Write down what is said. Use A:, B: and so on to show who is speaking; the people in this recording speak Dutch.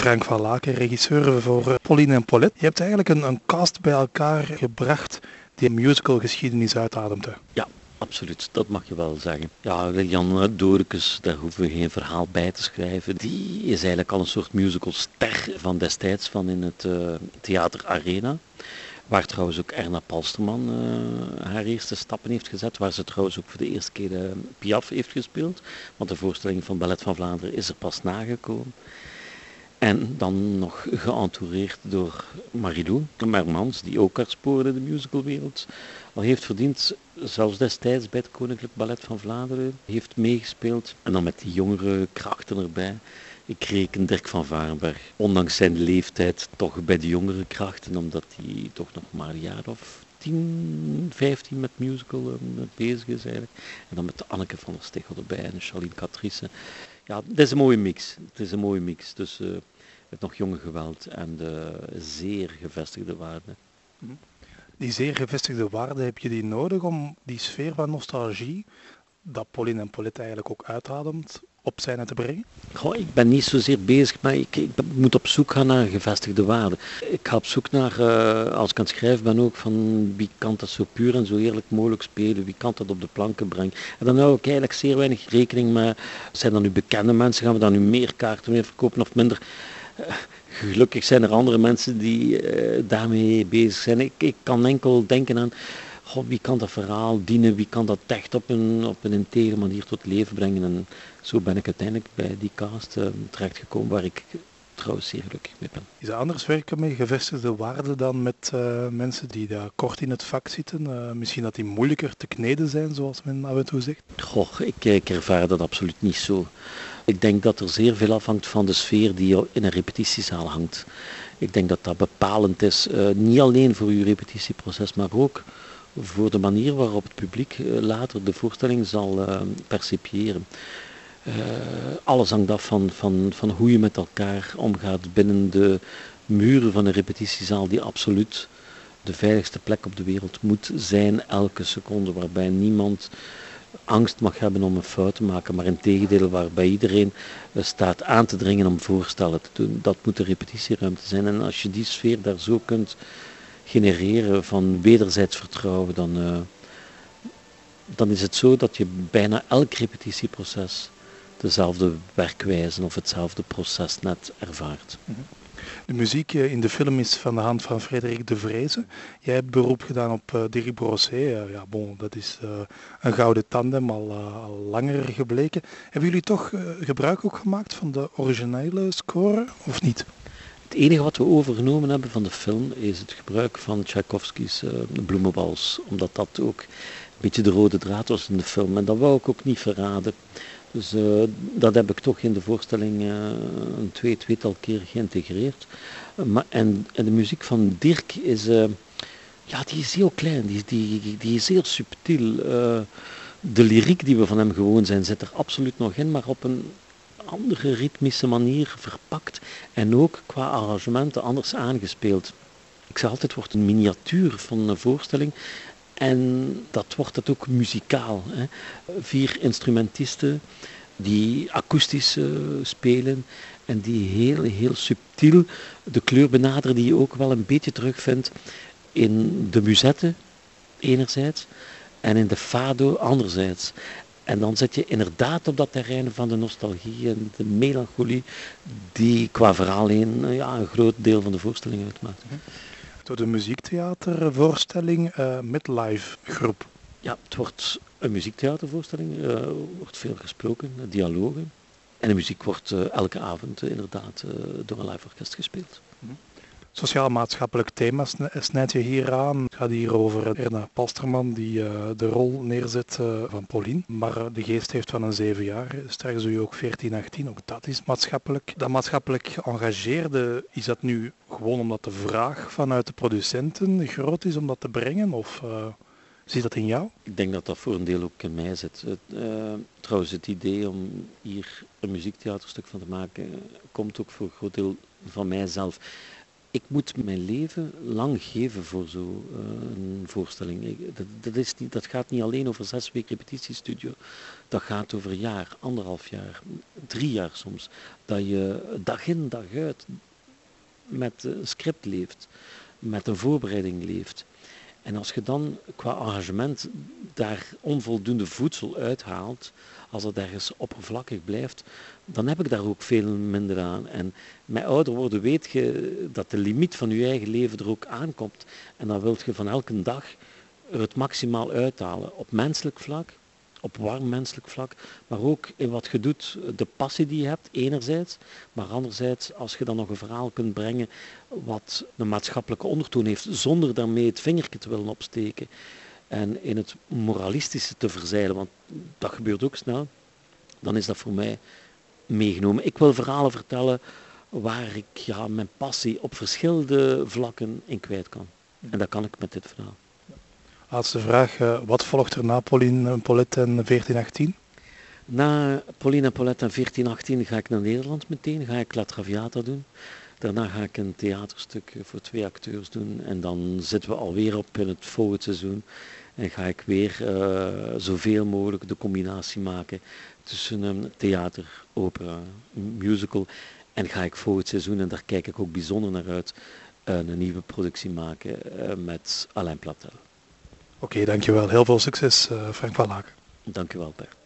A: Frank van Laken, regisseur voor eh, Pauline en Paulette. Je hebt eigenlijk een, een cast bij elkaar gebracht die musicalgeschiedenis uitademt.
B: Ja, absoluut. Dat mag je wel zeggen. Ja, Jan Doorkes, daar hoeven we geen verhaal bij te schrijven. Die is eigenlijk al een soort musicalster van destijds van in het uh, Theater Arena. Waar trouwens ook Erna Palsterman haar eerste stappen heeft gezet. Waar ze trouwens ook voor de eerste keer uh, Piaf heeft gespeeld. Want de voorstelling van Ballet van Vlaanderen is er pas nagekomen. En dan nog geëntoureerd door Marilou Mermans, die ook haar sporen in de musicalwereld al heeft verdiend. Zelfs destijds bij het Koninklijk Ballet van Vlaanderen heeft meegespeeld. En dan met die jongere krachten erbij. Ik reken Dirk van Varenberg, ondanks zijn leeftijd, toch bij de jongere krachten, omdat hij toch nog maar een jaar of 10, 15 met musical uh, bezig is eigenlijk. En dan met Anneke van der Stichel erbij en Charlene Catrice. Ja, het is een mooie mix. Het is een mooie mix tussen uh, het nog jonge geweld en de zeer gevestigde waarden.
A: Mhm. Die zeer gevestigde waarden, heb je die nodig om die sfeer van nostalgie, dat Pauline en Paulette eigenlijk ook uitademt, op zijn te brengen?
B: Goh, ik ben niet zozeer bezig, maar ik, ik, moet op zoek gaan naar gevestigde waarden. Ik ga op zoek naar, uh, als ik aan het schrijven ben ook, van wie kan dat zo puur en zo eerlijk mogelijk spelen, wie kan dat op de planken brengen. En dan hou ik eigenlijk zeer weinig rekening met, zijn dat nu bekende mensen, gaan we dan nu meer kaarten meer verkopen of minder. Uh, gelukkig zijn er andere mensen die uh, daarmee bezig zijn. Ik, ik kan enkel denken aan God, wie kan dat verhaal dienen, wie kan dat echt op een, op een integere manier tot leven brengen. En zo ben ik uiteindelijk bij die cast uh, terechtgekomen waar ik trouwens zeer gelukkig mee ben.
A: Is het anders werken met gevestigde waarden dan met uh, mensen die daar kort in het vak zitten? Uh, misschien dat die moeilijker te kneden zijn, zoals men af en toe zegt?
B: Goh, ik, ik ervaar dat absoluut niet zo. Ik denk dat er zeer veel afhangt van de sfeer die in een repetitiezaal hangt. Ik denk dat dat bepalend is, niet alleen voor uw repetitieproces, maar ook voor de manier waarop het publiek later de voorstelling zal percipiëren. Uh, alles hangt af van, van, van hoe je met elkaar omgaat binnen de muren van een repetitiezaal die absoluut de veiligste plek op de wereld moet zijn elke seconde, waarbij niemand angst mag hebben om een fout te maken, maar in tegendeel waarbij iedereen uh, staat aan te dringen om voorstellen te doen. Dat moet de repetitieruimte zijn en als je die sfeer daar zo kunt genereren van wederzijds vertrouwen, dan, uh, dan is het zo dat je bijna elk repetitieproces dezelfde werkwijze of hetzelfde proces net ervaart.
A: De muziek in de film is van de hand van Frederik de Vreese. Jij hebt beroep gedaan op uh, Dirk Brosset. Uh, ja, bon, dat is een gouden tandem, al, al, langer gebleken. Hebben jullie toch gebruik ook gemaakt van de originele score, of niet?
B: Het enige wat we overgenomen hebben van de film is het gebruik van Tchaikovsky's bloemenwals. Omdat dat ook een beetje de rode draad was in de film. En dat wou ik ook niet verraden. Dus uh, dat heb ik toch in de voorstelling uh, een twee, tweetal keer geïntegreerd. Maar, en, en, de muziek van Dirk is, ja, die is heel klein, die, die, die is heel subtiel. de lyriek die we van hem gewoon zijn, zit er absoluut nog in, maar op een andere ritmische manier verpakt en ook qua arrangementen anders aangespeeld. Ik zeg altijd, het wordt een miniatuur van een voorstelling en dat wordt het ook muzikaal. Hè. Vier instrumentisten die akoestisch uh, spelen en die heel, heel subtiel de kleur benaderen die je ook wel een beetje terugvindt in de musette enerzijds en in de fado anderzijds. En dan zit je inderdaad op dat terrein van de nostalgie en de melancholie die qua verhaal heen ja, een groot deel van de voorstelling uitmaakt
A: de muziektheatervoorstelling uh, Midlife Groep.
B: Ja, het wordt een muziektheatervoorstelling, er uh, wordt veel gesproken, dialogen. En de muziek wordt uh, elke avond inderdaad door een live orkest gespeeld.
A: Sociaal-maatschappelijk thema snijdt je hier aan. Het gaat hier over Erna Palsterman die uh, de rol neerzet uh, van Pauline. Maar de geest heeft van een zeven jaar. Straks doe je ook 14, 18. Ook dat is maatschappelijk. Dat maatschappelijk geëngageerde, is dat nu gewoon omdat de vraag vanuit de producenten groot is om dat te brengen? Of uh, zit dat in jou?
B: Ik denk dat dat voor een deel ook in mij zit. Trouwens, het idee om hier een muziektheaterstuk van te maken, komt ook voor een groot deel van mijzelf ik moet mijn leven lang geven voor zo'n uh, voorstelling. dat, dat, is niet, dat gaat niet alleen over zes weken repetitiestudio. Dat gaat over een jaar, anderhalf jaar, drie jaar soms. Dat je dag in, dag uit met een script leeft, met een voorbereiding leeft. En als je dan qua engagement daar onvoldoende voedsel uithaalt, als het ergens oppervlakkig blijft, dan heb ik daar ook veel minder aan. En met ouder worden weet je dat de limiet van je eigen leven er ook aankomt. En dan wilt je van elke dag er het maximaal uithalen. Op menselijk vlak, op warm menselijk vlak, maar ook in wat je doet, de passie die je hebt, enerzijds, maar anderzijds als je dan nog een verhaal kunt brengen wat een maatschappelijke ondertoon heeft, zonder daarmee het vingertje te willen opsteken en in het moralistische te verzeilen, want dat gebeurt ook snel, dan is dat voor mij meegenomen. Ik wil verhalen vertellen waar ik ja, mijn passie op verschillende vlakken in kwijt kan. En dat kan ik met dit verhaal.
A: Laatste vraag. Eh, wat volgt er na Pauline Paulette en 1418?
B: Na Pauline Paulette en 1418 ga ik naar Nederland meteen. Ga ik La Traviata doen. Daarna ga ik een theaterstuk voor twee acteurs doen. En dan zitten we alweer op in het volgende seizoen. En ga ik weer uh, zoveel mogelijk de combinatie maken tussen een theater, opera, musical. En ga ik volgend seizoen, en daar kijk ik ook bijzonder naar uit, een nieuwe productie maken met Alain Platel.
A: Oké, dankjewel. Heel veel succes, uh, Frank van Laken.
B: Dankjewel, Bert.